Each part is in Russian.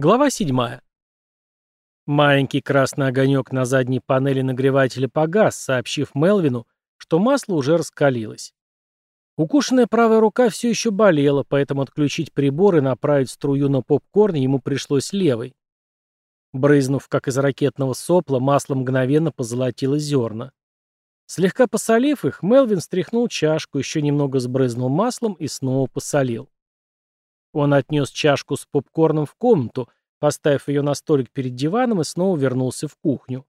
Глава 7. Маленький красный огонек на задней панели нагревателя погас, сообщив Мелвину, что масло уже раскалилось. Укушенная правая рука все еще болела, поэтому отключить прибор и направить струю на попкорн ему пришлось левой. Брызнув, как из ракетного сопла, масло мгновенно позолотило зерна. Слегка посолив их, Мелвин стряхнул чашку, еще немного сбрызнул маслом и снова посолил. Он отнес чашку с попкорном в комнату, поставив ее на столик перед диваном и снова вернулся в кухню.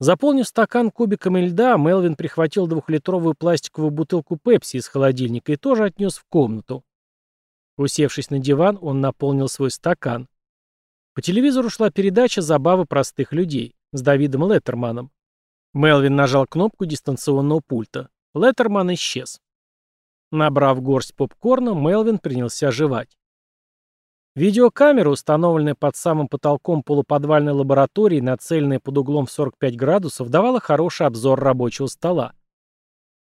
Заполнив стакан кубиками льда, Мелвин прихватил двухлитровую пластиковую бутылку пепси из холодильника и тоже отнес в комнату. Усевшись на диван, он наполнил свой стакан. По телевизору шла передача «Забавы простых людей» с Давидом Леттерманом. Мелвин нажал кнопку дистанционного пульта. Леттерман исчез. Набрав горсть попкорна, Мелвин принялся жевать. Видеокамера, установленная под самым потолком полуподвальной лаборатории, нацеленная под углом в 45 градусов, давала хороший обзор рабочего стола.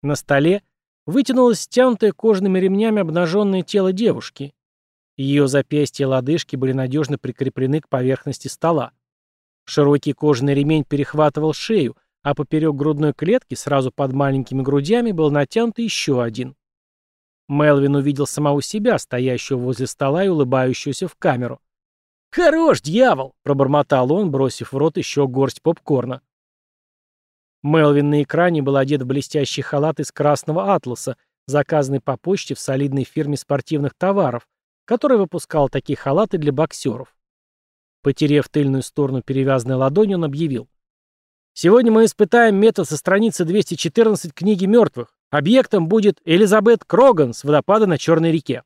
На столе вытянулось стянутое кожаными ремнями обнаженное тело девушки. Ее запястья и лодыжки были надежно прикреплены к поверхности стола. Широкий кожаный ремень перехватывал шею, а поперек грудной клетки, сразу под маленькими грудями, был натянут еще один. Мелвин увидел самого себя, стоящего возле стола и улыбающегося в камеру. «Хорош, дьявол!» — пробормотал он, бросив в рот еще горсть попкорна. Мелвин на экране был одет в блестящий халат из красного атласа, заказанный по почте в солидной фирме спортивных товаров, которая выпускала такие халаты для боксеров. Потерев тыльную сторону перевязанной ладонью, он объявил. «Сегодня мы испытаем метод со страницы 214 книги мертвых. Объектом будет Элизабет Кроган с водопада на Черной реке.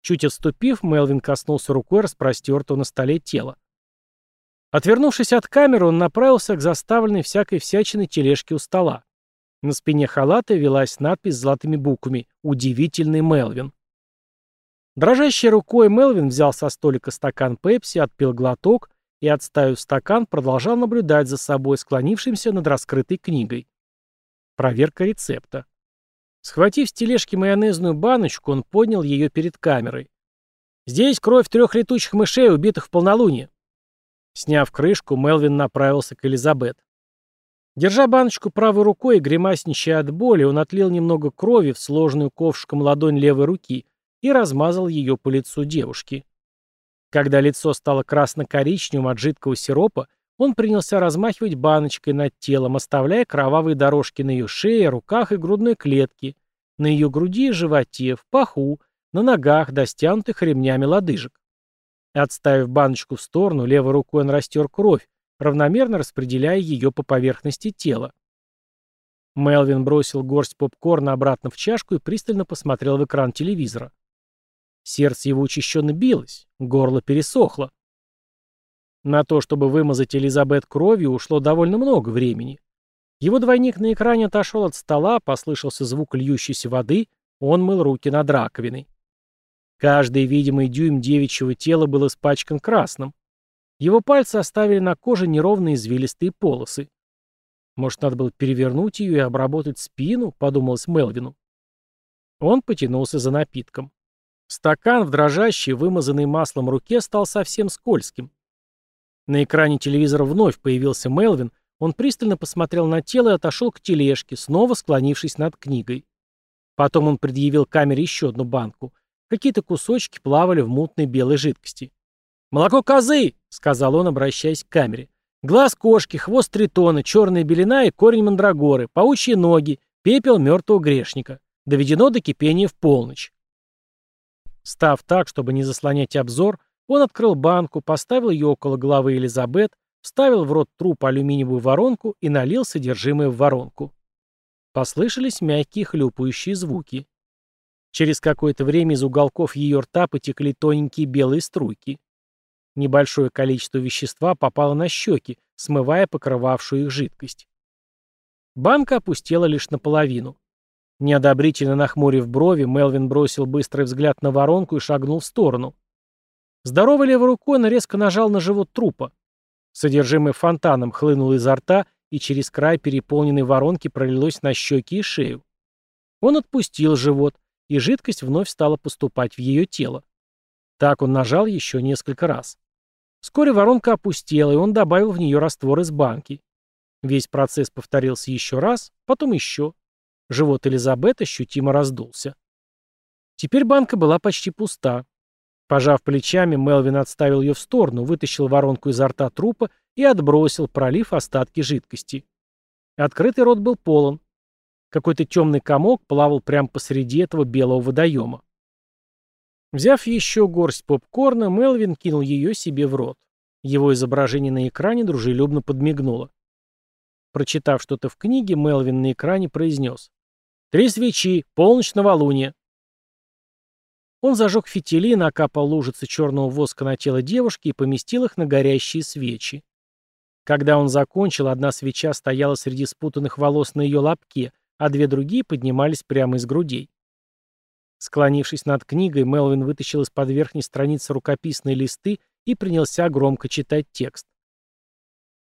Чуть отступив, Мелвин коснулся рукой распростертого на столе тела. Отвернувшись от камеры, он направился к заставленной всякой всячиной тележке у стола. На спине халата велась надпись с золотыми буквами «Удивительный Мелвин». Дрожащей рукой Мелвин взял со столика стакан пепси, отпил глоток и, отставив стакан, продолжал наблюдать за собой, склонившимся над раскрытой книгой. Проверка рецепта. Схватив с тележки майонезную баночку, он поднял ее перед камерой. «Здесь кровь трех летучих мышей, убитых в полнолуние». Сняв крышку, Мелвин направился к Элизабет. Держа баночку правой рукой и гримасничая от боли, он отлил немного крови в сложную ковшиком ладонь левой руки и размазал ее по лицу девушки. Когда лицо стало красно-коричневым от жидкого сиропа, он принялся размахивать баночкой над телом, оставляя кровавые дорожки на ее шее, руках и грудной клетке, на ее груди и животе, в паху, на ногах, достянутых ремнями лодыжек. Отставив баночку в сторону, левой рукой он растер кровь, равномерно распределяя ее по поверхности тела. Мелвин бросил горсть попкорна обратно в чашку и пристально посмотрел в экран телевизора. Сердце его учащенно билось, горло пересохло. На то, чтобы вымазать Элизабет кровью, ушло довольно много времени. Его двойник на экране отошел от стола, послышался звук льющейся воды, он мыл руки над раковиной. Каждый видимый дюйм девичьего тела был испачкан красным. Его пальцы оставили на коже неровные извилистые полосы. Может, надо было перевернуть ее и обработать спину, подумалось Мелвину. Он потянулся за напитком. Стакан в дрожащей, вымазанной маслом руке стал совсем скользким. На экране телевизора вновь появился Мелвин, он пристально посмотрел на тело и отошел к тележке, снова склонившись над книгой. Потом он предъявил камере еще одну банку. Какие-то кусочки плавали в мутной белой жидкости. «Молоко козы!» — сказал он, обращаясь к камере. «Глаз кошки, хвост тритона, черная белина и корень мандрагоры, паучьи ноги, пепел мертвого грешника. Доведено до кипения в полночь». Став так, чтобы не заслонять обзор, он открыл банку, поставил ее около головы Элизабет, вставил в рот труп алюминиевую воронку и налил содержимое в воронку. Послышались мягкие хлюпающие звуки. Через какое-то время из уголков ее рта потекли тоненькие белые струйки. Небольшое количество вещества попало на щеки, смывая покрывавшую их жидкость. Банка опустела лишь наполовину. Неодобрительно нахмурив брови, Мелвин бросил быстрый взгляд на воронку и шагнул в сторону. Здоровой левой рукой он резко нажал на живот трупа. Содержимое фонтаном хлынуло изо рта, и через край переполненной воронки пролилось на щеки и шею. Он отпустил живот, и жидкость вновь стала поступать в ее тело. Так он нажал еще несколько раз. Вскоре воронка опустела, и он добавил в нее раствор из банки. Весь процесс повторился еще раз, потом еще. Живот Элизабет ощутимо раздулся. Теперь банка была почти пуста. Пожав плечами, Мелвин отставил ее в сторону, вытащил воронку изо рта трупа и отбросил, пролив остатки жидкости. Открытый рот был полон. Какой-то темный комок плавал прямо посреди этого белого водоема. Взяв еще горсть попкорна, Мелвин кинул ее себе в рот. Его изображение на экране дружелюбно подмигнуло. Прочитав что-то в книге, Мелвин на экране произнес. «Три свечи, полночь новолуние». Он зажег фитили, накапал лужицы черного воска на тело девушки и поместил их на горящие свечи. Когда он закончил, одна свеча стояла среди спутанных волос на ее лобке, а две другие поднимались прямо из грудей. Склонившись над книгой, Мелвин вытащил из-под верхней страницы рукописные листы и принялся громко читать текст.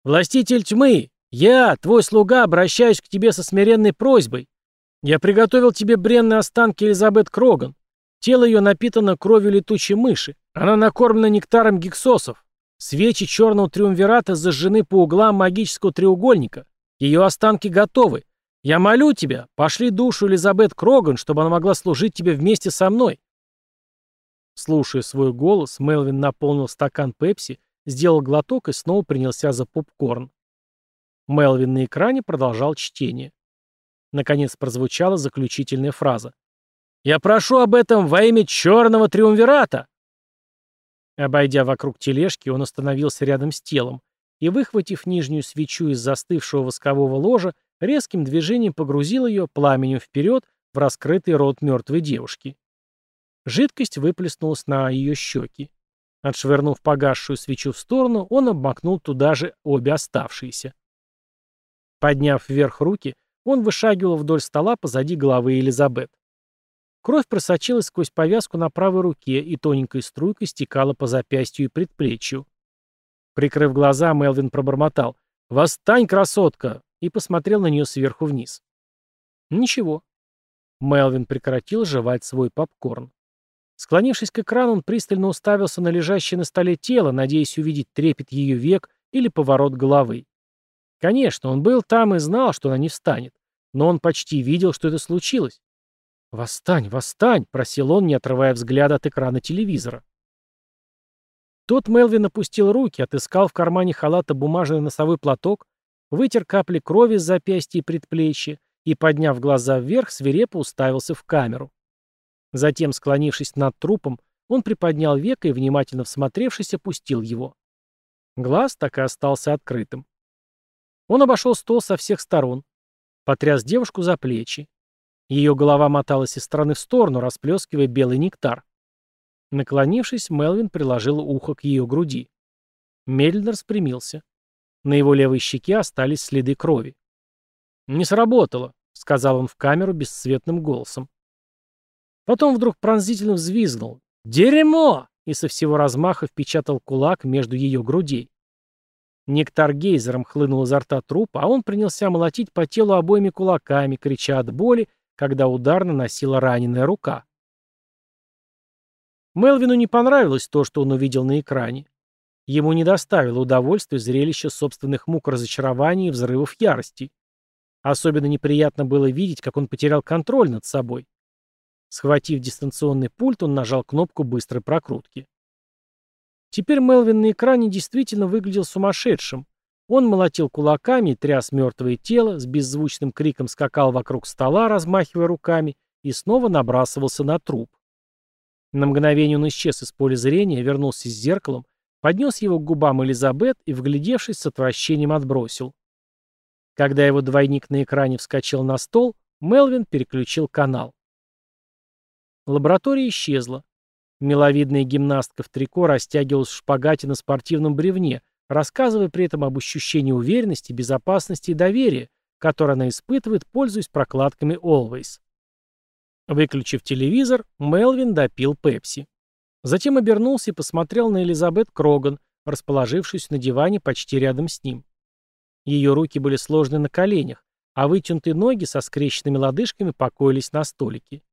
«Властитель тьмы, я, твой слуга, обращаюсь к тебе со смиренной просьбой. Я приготовил тебе бренные останки Элизабет Кроган. Тело ее напитано кровью летучей мыши. Она накормлена нектаром гексосов. Свечи черного триумвирата зажжены по углам магического треугольника. Ее останки готовы. Я молю тебя, пошли душу Элизабет Кроган, чтобы она могла служить тебе вместе со мной. Слушая свой голос, Мелвин наполнил стакан пепси, сделал глоток и снова принялся за попкорн. Мелвин на экране продолжал чтение. Наконец прозвучала заключительная фраза. Я прошу об этом во имя черного триумвирата!» Обойдя вокруг тележки, он остановился рядом с телом и, выхватив нижнюю свечу из застывшего воскового ложа, резким движением погрузил ее пламенем вперед в раскрытый рот мертвой девушки. Жидкость выплеснулась на ее щеки. Отшвырнув погасшую свечу в сторону, он обмакнул туда же обе оставшиеся. Подняв вверх руки, он вышагивал вдоль стола позади головы Элизабет. Кровь просочилась сквозь повязку на правой руке и тоненькой струйкой стекала по запястью и предплечью. Прикрыв глаза, Мелвин пробормотал «Восстань, красотка!» и посмотрел на нее сверху вниз. Ничего. Мелвин прекратил жевать свой попкорн. Склонившись к экрану, он пристально уставился на лежащее на столе тело, надеясь увидеть трепет ее век или поворот головы. Конечно, он был там и знал, что она не встанет, но он почти видел, что это случилось. «Восстань, восстань!» — просил он, не отрывая взгляда от экрана телевизора. Тот Мелвин опустил руки, отыскал в кармане халата бумажный носовой платок, вытер капли крови с запястья и предплечья и, подняв глаза вверх, свирепо уставился в камеру. Затем, склонившись над трупом, он приподнял веко и, внимательно всмотревшись, опустил его. Глаз так и остался открытым. Он обошел стол со всех сторон, потряс девушку за плечи. Ее голова моталась из стороны в сторону, расплескивая белый нектар. Наклонившись, Мелвин приложил ухо к ее груди. Медленно распрямился. На его левой щеке остались следы крови. «Не сработало», — сказал он в камеру бесцветным голосом. Потом вдруг пронзительно взвизгнул. «Дерьмо!» и со всего размаха впечатал кулак между ее грудей. Нектар гейзером хлынул изо рта трупа, а он принялся молотить по телу обоими кулаками, крича от боли когда удар наносила раненая рука. Мелвину не понравилось то, что он увидел на экране. Ему не доставило удовольствия зрелище собственных мук разочарования и взрывов ярости. Особенно неприятно было видеть, как он потерял контроль над собой. Схватив дистанционный пульт, он нажал кнопку быстрой прокрутки. Теперь Мелвин на экране действительно выглядел сумасшедшим. Он молотил кулаками, тряс мертвое тело, с беззвучным криком скакал вокруг стола, размахивая руками, и снова набрасывался на труп. На мгновение он исчез из поля зрения, вернулся с зеркалом, поднес его к губам Элизабет и, вглядевшись, с отвращением отбросил. Когда его двойник на экране вскочил на стол, Мелвин переключил канал. Лаборатория исчезла. Миловидная гимнастка в трико растягивалась в шпагате на спортивном бревне, рассказывая при этом об ощущении уверенности, безопасности и доверия, которое она испытывает, пользуясь прокладками Always. Выключив телевизор, Мелвин допил пепси. Затем обернулся и посмотрел на Элизабет Кроган, расположившуюся на диване почти рядом с ним. Ее руки были сложены на коленях, а вытянутые ноги со скрещенными лодыжками покоились на столике.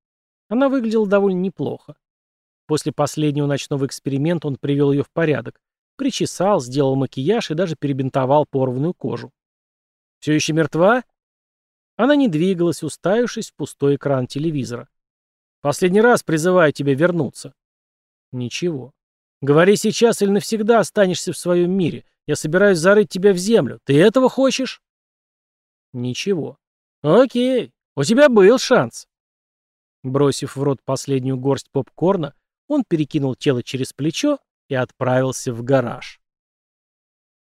Она выглядела довольно неплохо. После последнего ночного эксперимента он привел ее в порядок. Причесал, сделал макияж и даже перебинтовал порванную кожу. «Все еще мертва?» Она не двигалась, уставившись в пустой экран телевизора. «Последний раз призываю тебя вернуться». «Ничего. Говори сейчас или навсегда останешься в своем мире. Я собираюсь зарыть тебя в землю. Ты этого хочешь?» «Ничего. Окей. У тебя был шанс». Бросив в рот последнюю горсть попкорна, он перекинул тело через плечо и отправился в гараж.